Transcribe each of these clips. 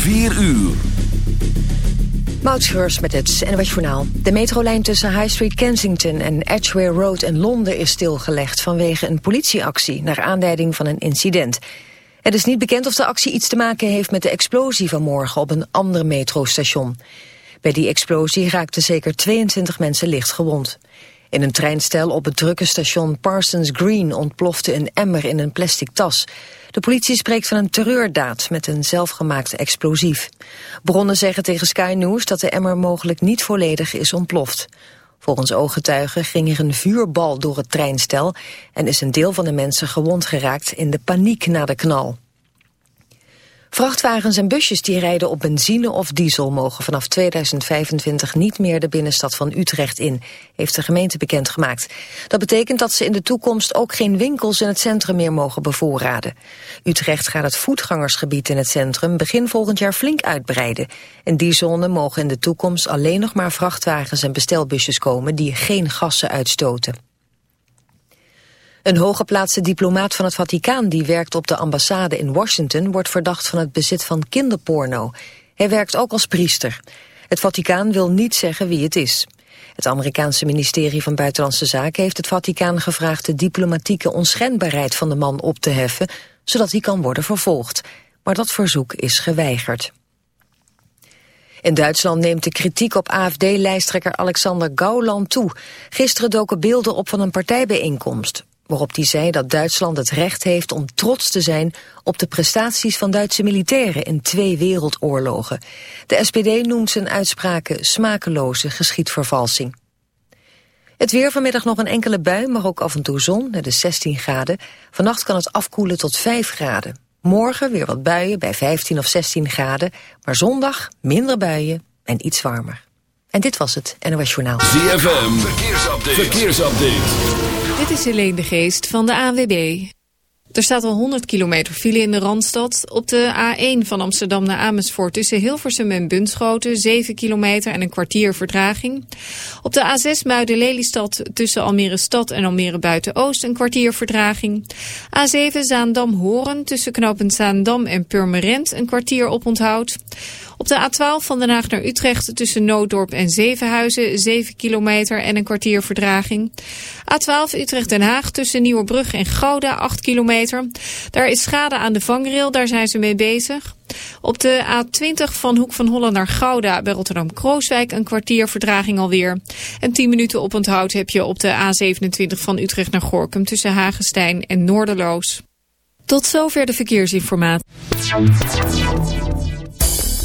4 uur. Moutschreurs met het NWS Journaal. De metrolijn tussen High Street Kensington en Edgware Road in Londen is stilgelegd vanwege een politieactie naar aanleiding van een incident. Het is niet bekend of de actie iets te maken heeft met de explosie van morgen op een ander metrostation. Bij die explosie raakten zeker 22 mensen licht gewond. In een treinstel op het drukke station Parsons Green ontplofte een emmer in een plastic tas. De politie spreekt van een terreurdaad met een zelfgemaakt explosief. Bronnen zeggen tegen Sky News dat de emmer mogelijk niet volledig is ontploft. Volgens ooggetuigen ging er een vuurbal door het treinstel... en is een deel van de mensen gewond geraakt in de paniek na de knal. Vrachtwagens en busjes die rijden op benzine of diesel mogen vanaf 2025 niet meer de binnenstad van Utrecht in, heeft de gemeente bekendgemaakt. Dat betekent dat ze in de toekomst ook geen winkels in het centrum meer mogen bevoorraden. Utrecht gaat het voetgangersgebied in het centrum begin volgend jaar flink uitbreiden. In die zone mogen in de toekomst alleen nog maar vrachtwagens en bestelbusjes komen die geen gassen uitstoten. Een hooggeplaatste diplomaat van het Vaticaan die werkt op de ambassade in Washington wordt verdacht van het bezit van kinderporno. Hij werkt ook als priester. Het Vaticaan wil niet zeggen wie het is. Het Amerikaanse ministerie van Buitenlandse Zaken heeft het Vaticaan gevraagd de diplomatieke onschendbaarheid van de man op te heffen, zodat hij kan worden vervolgd. Maar dat verzoek is geweigerd. In Duitsland neemt de kritiek op AFD-lijsttrekker Alexander Gauland toe. Gisteren doken beelden op van een partijbijeenkomst waarop hij zei dat Duitsland het recht heeft om trots te zijn op de prestaties van Duitse militairen in twee wereldoorlogen. De SPD noemt zijn uitspraken smakeloze geschiedvervalsing. Het weer vanmiddag nog een enkele bui, maar ook af en toe zon, net de 16 graden. Vannacht kan het afkoelen tot 5 graden. Morgen weer wat buien bij 15 of 16 graden, maar zondag minder buien en iets warmer. En dit was het NOS Journaal. ZFM, verkeersupdate. verkeersupdate. Dit is Helene de Geest van de ANWB. Er staat al 100 kilometer file in de Randstad. Op de A1 van Amsterdam naar Amersfoort tussen Hilversum en Bunschoten... 7 kilometer en een kwartier vertraging. Op de A6 Muiden-Lelystad tussen Almere Stad en Almere Buiten-Oost... een kwartier vertraging. A7 Zaandam-Horen tussen knooppunt Zaandam en Purmerend... een kwartier oponthoud. Op de A12 van Den Haag naar Utrecht tussen Nooddorp en Zevenhuizen 7 kilometer en een kwartier verdraging. A12 Utrecht-Den Haag tussen Nieuwerbrug en Gouda 8 kilometer. Daar is schade aan de vangrail, daar zijn ze mee bezig. Op de A20 van Hoek van Holland naar Gouda bij Rotterdam-Krooswijk een kwartier verdraging alweer. En 10 minuten op onthoud heb je op de A27 van Utrecht naar Gorkum tussen Hagenstein en Noorderloos. Tot zover de verkeersinformatie.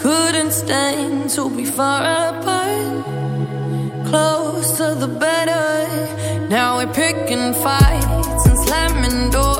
Couldn't stand to be far apart. Closer the better. Now we're picking fights and slamming doors.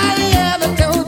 I ever do.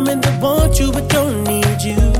Woman that wants you but don't need you.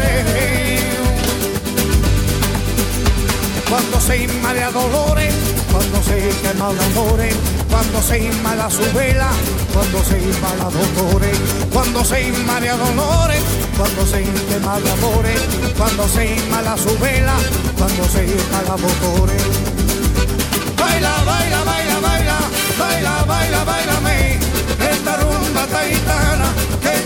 cantaré. Cuando se inmala dolores, cuando se quema de amores, cuando se inmala su vela, cuando se inmala dolores, cuando se inmala dolores, cuando se quema de amores, cuando se inmala su vela, cuando se inmala dolores. Baila, baila, baila, baila, baila, baila, esta rumba esta gitana que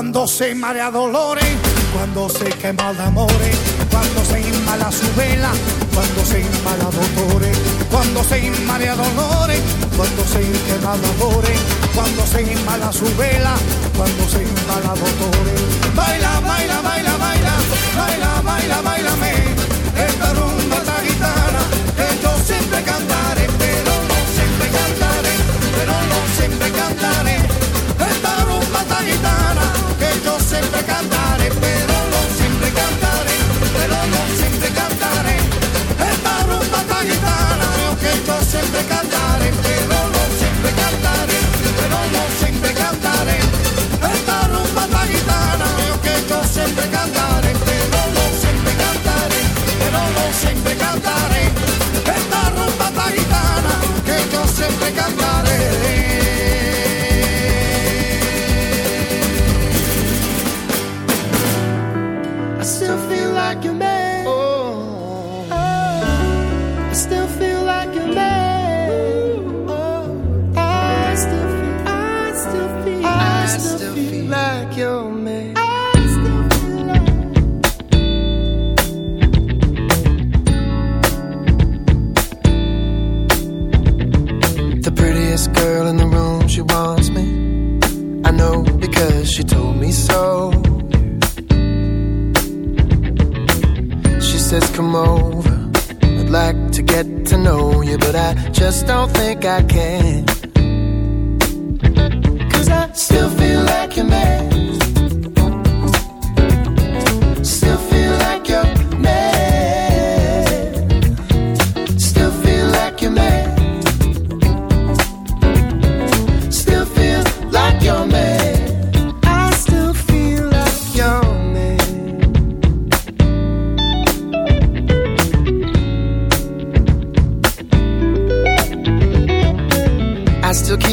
Cuando se marea dolores, cuando se quema amores, cuando se inmala su vela, cuando se inmala dolores, cuando se inmala dolores, cuando se quema de amores, cuando se inmala su vela, cuando se dolores. Baila, baila, baila, baila, baila, baila, cantaré.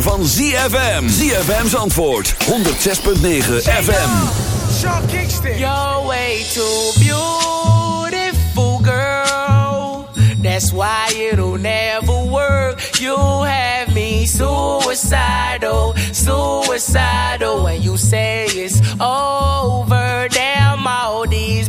Van ZFM. ZFM's antwoord 106.9 FM. Sean. You're way too beautiful, girl. That's why it'll never work. You have me suicidal, suicidal. When you say it's over, damn all these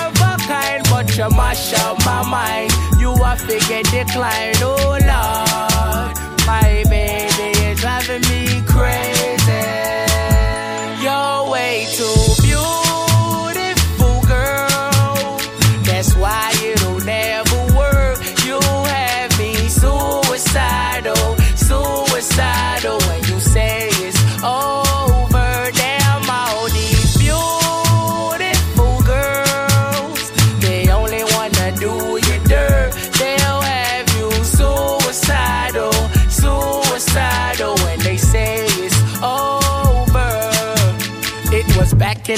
but you mash up my mind. You are figure decline. Oh, Lord. My baby is driving me crazy.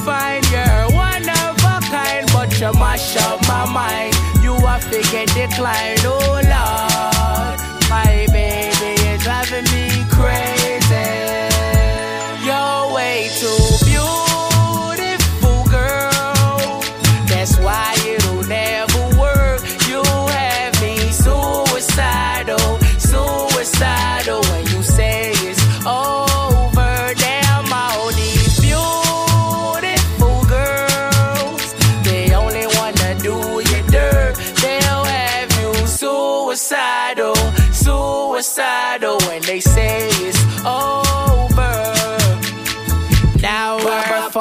divine. You're one of a kind, but you mash up my mind. You are figure decline. Oh, Lord.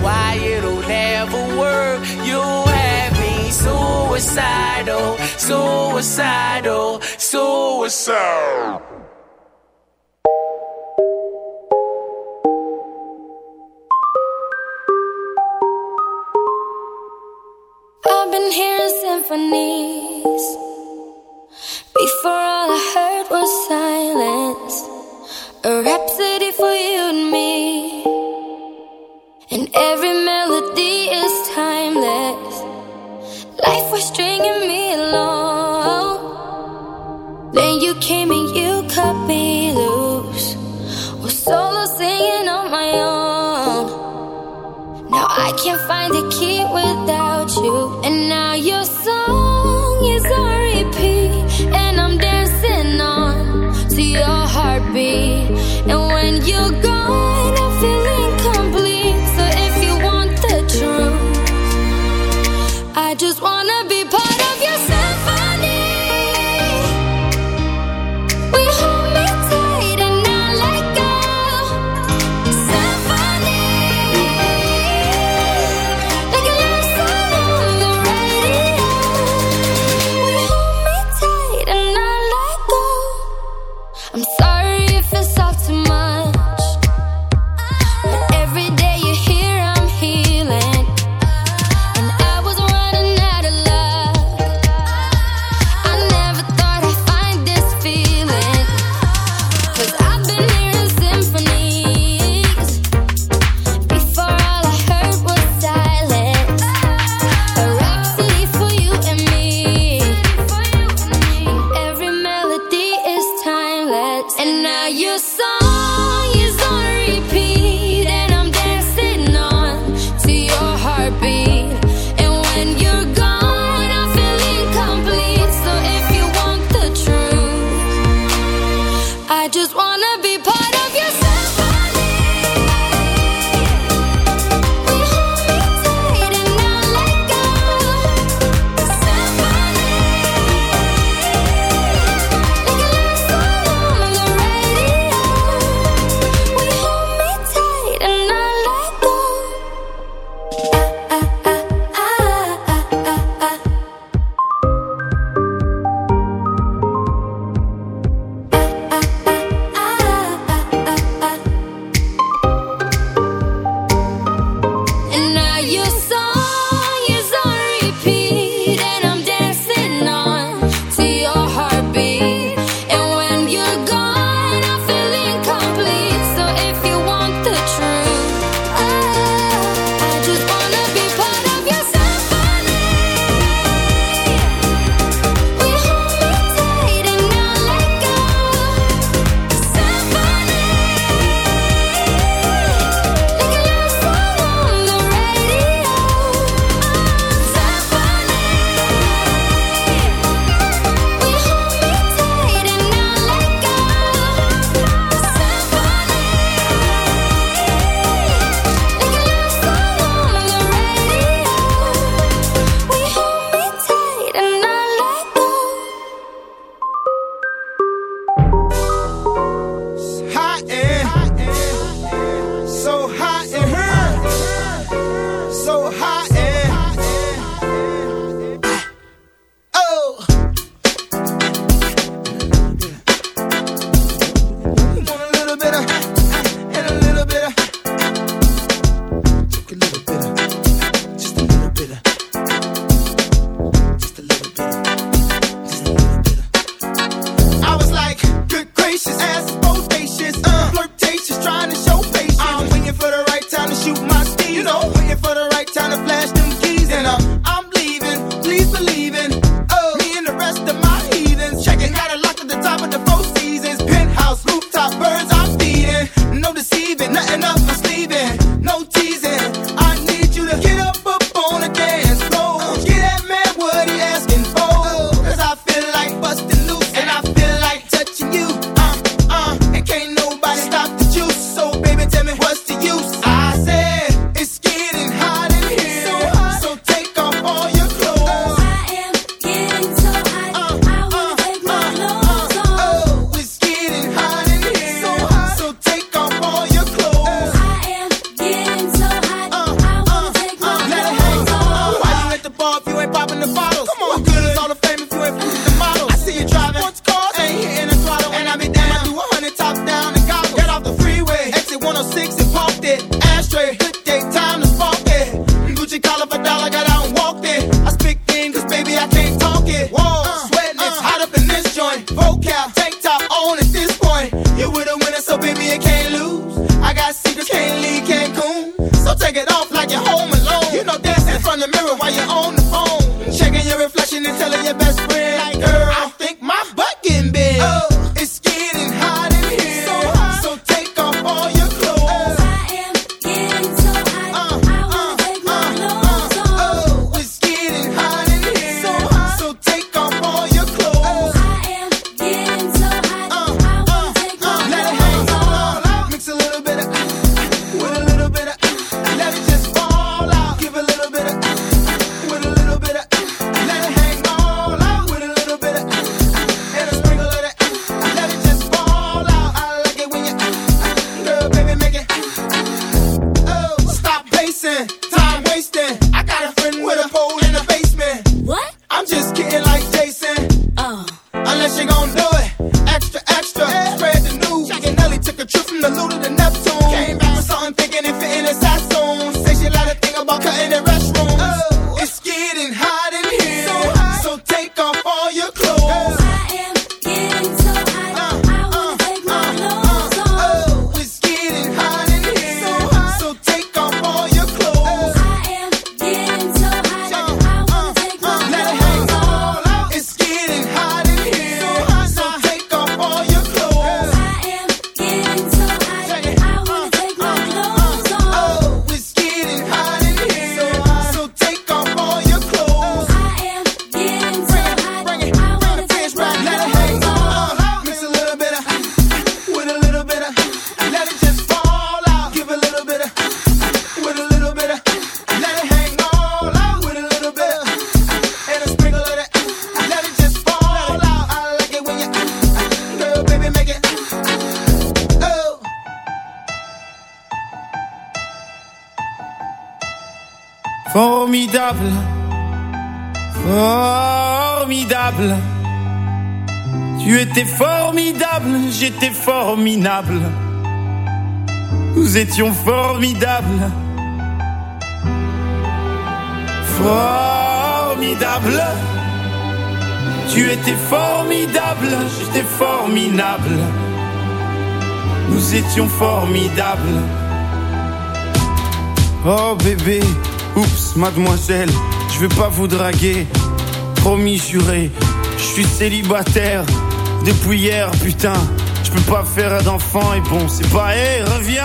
Why it'll never work. You have me suicidal, suicidal, suicidal. I've been hearing symphonies. Before all I heard was silence. with Nous étions formidables. Formidable. Tu étais formidable, j'étais formidable. Nous étions formidables. Oh bébé, oups, mademoiselle, je vais pas vous draguer. Promis, juré, je suis célibataire depuis hier, putain. Je peux pas faire d'enfant et bon, c'est pas, hé, reviens,